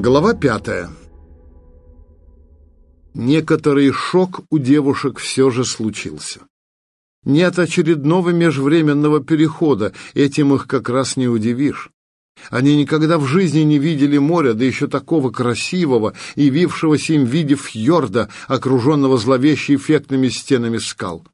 Глава пятая. Некоторый шок у девушек все же случился. Нет очередного межвременного перехода, этим их как раз не удивишь. Они никогда в жизни не видели моря, да еще такого красивого, явившегося им в виде фьорда, окруженного зловеще эффектными стенами скал.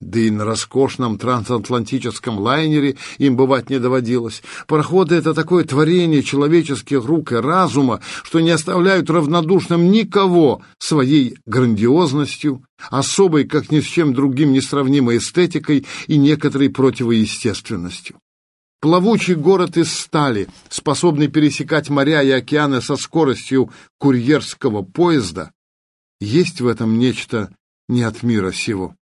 Да и на роскошном трансатлантическом лайнере им бывать не доводилось. Пароходы — это такое творение человеческих рук и разума, что не оставляют равнодушным никого своей грандиозностью, особой, как ни с чем другим несравнимой эстетикой и некоторой противоестественностью. Плавучий город из стали, способный пересекать моря и океаны со скоростью курьерского поезда, есть в этом нечто не от мира сего.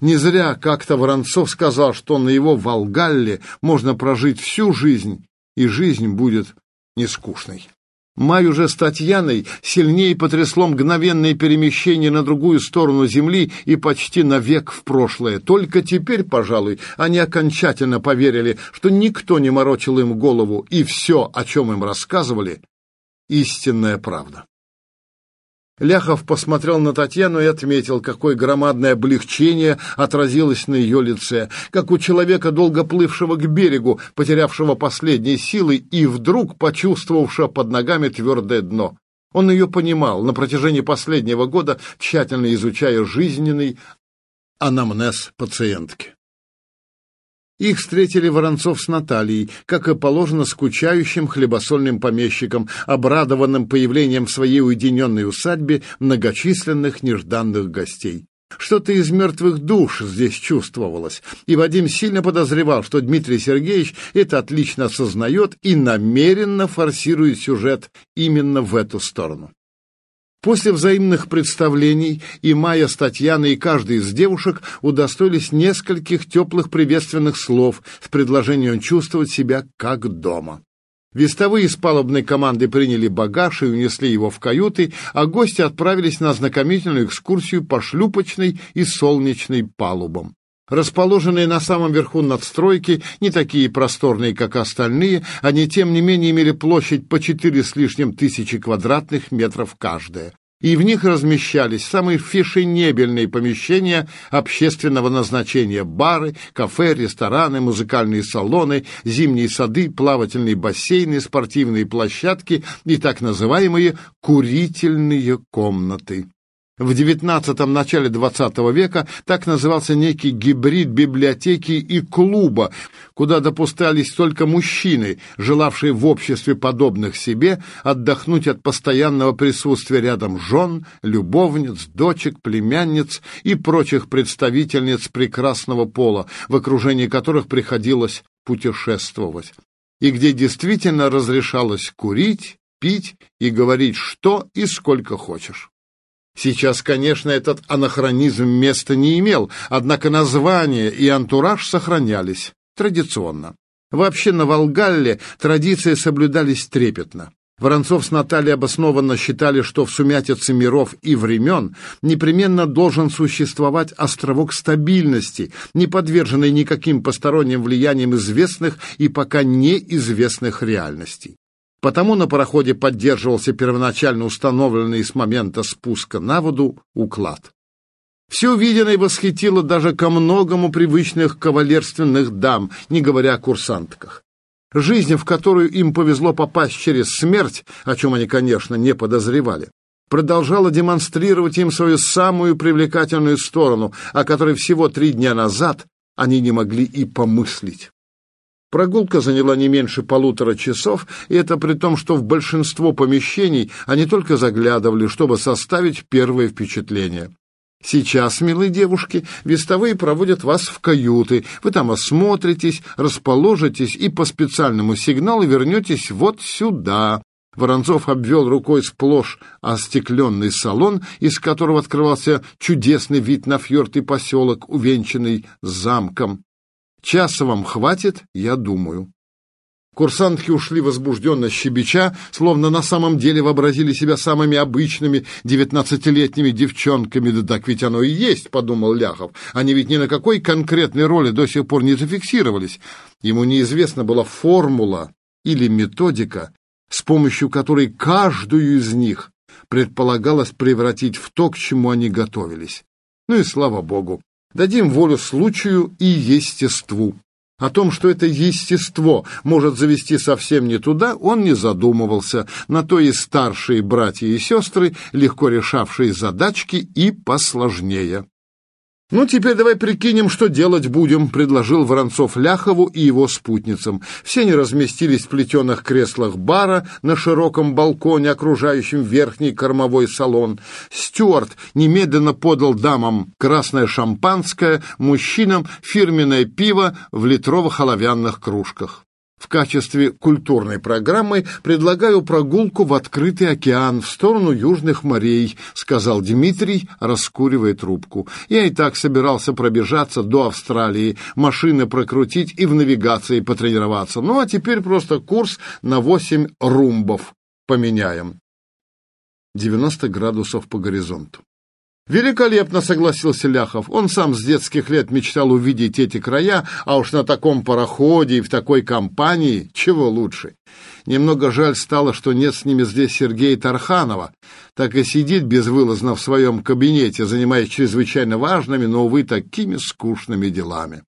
Не зря как-то Воронцов сказал, что на его Волгалле можно прожить всю жизнь, и жизнь будет нескучной. Май уже с Татьяной сильнее потрясло мгновенное перемещение на другую сторону земли и почти навек в прошлое. Только теперь, пожалуй, они окончательно поверили, что никто не морочил им голову, и все, о чем им рассказывали, истинная правда. Ляхов посмотрел на Татьяну и отметил, какое громадное облегчение отразилось на ее лице, как у человека, долго плывшего к берегу, потерявшего последние силы и вдруг почувствовавшего под ногами твердое дно. Он ее понимал на протяжении последнего года, тщательно изучая жизненный анамнез пациентки. Их встретили Воронцов с Натальей, как и положено скучающим хлебосольным помещикам, обрадованным появлением в своей уединенной усадьбе многочисленных нежданных гостей. Что-то из мертвых душ здесь чувствовалось, и Вадим сильно подозревал, что Дмитрий Сергеевич это отлично осознает и намеренно форсирует сюжет именно в эту сторону. После взаимных представлений и Майя с Татьяной и каждая из девушек удостоились нескольких теплых приветственных слов с предложением чувствовать себя как дома. Вестовые из палубной команды приняли багаж и унесли его в каюты, а гости отправились на ознакомительную экскурсию по шлюпочной и солнечной палубам. Расположенные на самом верху надстройки, не такие просторные, как остальные, они, тем не менее, имели площадь по четыре с лишним тысячи квадратных метров каждая. И в них размещались самые фешенебельные помещения общественного назначения – бары, кафе, рестораны, музыкальные салоны, зимние сады, плавательные бассейны, спортивные площадки и так называемые «курительные комнаты». В XIX – начале XX века так назывался некий гибрид библиотеки и клуба, куда допускались только мужчины, желавшие в обществе подобных себе отдохнуть от постоянного присутствия рядом жен, любовниц, дочек, племянниц и прочих представительниц прекрасного пола, в окружении которых приходилось путешествовать, и где действительно разрешалось курить, пить и говорить что и сколько хочешь. Сейчас, конечно, этот анахронизм места не имел, однако название и антураж сохранялись традиционно. Вообще на Волгалле традиции соблюдались трепетно. Воронцов с Натальей обоснованно считали, что в сумятице миров и времен непременно должен существовать островок стабильности, не подверженный никаким посторонним влияниям известных и пока неизвестных реальностей. Потому на пароходе поддерживался первоначально установленный с момента спуска на воду уклад. Все увиденное восхитило даже ко многому привычных кавалерственных дам, не говоря о курсантках. Жизнь, в которую им повезло попасть через смерть, о чем они, конечно, не подозревали, продолжала демонстрировать им свою самую привлекательную сторону, о которой всего три дня назад они не могли и помыслить. Прогулка заняла не меньше полутора часов, и это при том, что в большинство помещений они только заглядывали, чтобы составить первое впечатление. Сейчас, милые девушки, вестовые проводят вас в каюты. Вы там осмотритесь, расположитесь и по специальному сигналу вернетесь вот сюда. Воронцов обвел рукой сплошь остекленный салон, из которого открывался чудесный вид на фьорд и поселок, увенчанный замком. Часа вам хватит, я думаю. Курсантки ушли возбужденно щебеча, словно на самом деле вообразили себя самыми обычными девятнадцатилетними девчонками. Да так ведь оно и есть, подумал Ляхов. Они ведь ни на какой конкретной роли до сих пор не зафиксировались. Ему неизвестна была формула или методика с помощью которой каждую из них предполагалось превратить в то, к чему они готовились. Ну и слава богу, дадим волю случаю и естеству. О том, что это естество может завести совсем не туда, он не задумывался. На то и старшие братья и сестры, легко решавшие задачки и посложнее. «Ну, теперь давай прикинем, что делать будем», — предложил Воронцов Ляхову и его спутницам. Все они разместились в плетеных креслах бара на широком балконе, окружающем верхний кормовой салон. Стюарт немедленно подал дамам красное шампанское, мужчинам фирменное пиво в литровых оловянных кружках. В качестве культурной программы предлагаю прогулку в открытый океан в сторону южных морей, сказал Дмитрий, раскуривая трубку. Я и так собирался пробежаться до Австралии, машины прокрутить и в навигации потренироваться. Ну а теперь просто курс на восемь румбов поменяем. 90 градусов по горизонту. «Великолепно!» — согласился Ляхов. Он сам с детских лет мечтал увидеть эти края, а уж на таком пароходе и в такой компании чего лучше. Немного жаль стало, что нет с ними здесь Сергея Тарханова. Так и сидит безвылазно в своем кабинете, занимаясь чрезвычайно важными, но, увы, такими скучными делами.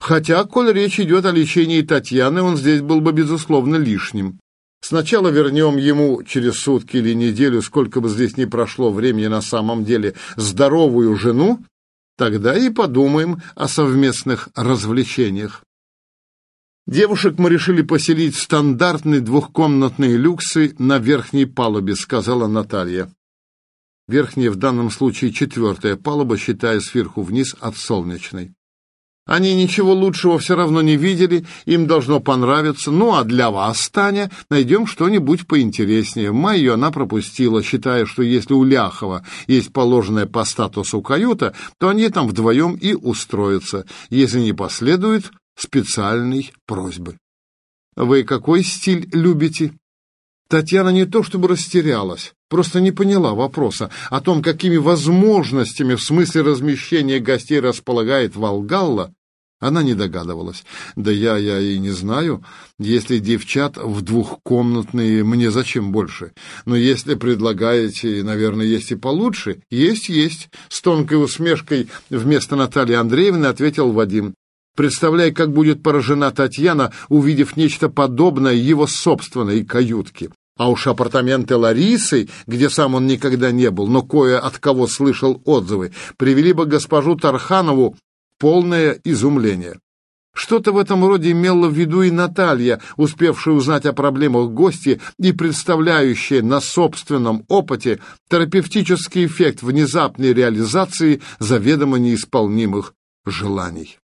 Хотя, коль речь идет о лечении Татьяны, он здесь был бы, безусловно, лишним. Сначала вернем ему через сутки или неделю, сколько бы здесь ни прошло времени на самом деле, здоровую жену, тогда и подумаем о совместных развлечениях. Девушек мы решили поселить в стандартные двухкомнатные люксы на верхней палубе, сказала Наталья. Верхняя в данном случае четвертая палуба, считая сверху вниз от солнечной. Они ничего лучшего все равно не видели, им должно понравиться. Ну, а для вас, Таня, найдем что-нибудь поинтереснее. Майю она пропустила, считая, что если у Ляхова есть положенная по статусу каюта, то они там вдвоем и устроятся, если не последует специальной просьбы. Вы какой стиль любите? Татьяна не то чтобы растерялась, просто не поняла вопроса о том, какими возможностями в смысле размещения гостей располагает Волгалла, она не догадывалась. Да я, я и не знаю. Если девчат в двухкомнатные, мне зачем больше? Но если предлагаете, наверное, есть и получше. Есть, есть. С тонкой усмешкой вместо Натальи Андреевны ответил Вадим. Представляй, как будет поражена Татьяна, увидев нечто подобное его собственной каютке. А уж апартаменты Ларисы, где сам он никогда не был, но кое от кого слышал отзывы, привели бы госпожу Тарханову полное изумление. Что-то в этом роде имела в виду и Наталья, успевшая узнать о проблемах гости и представляющая на собственном опыте терапевтический эффект внезапной реализации заведомо неисполнимых желаний.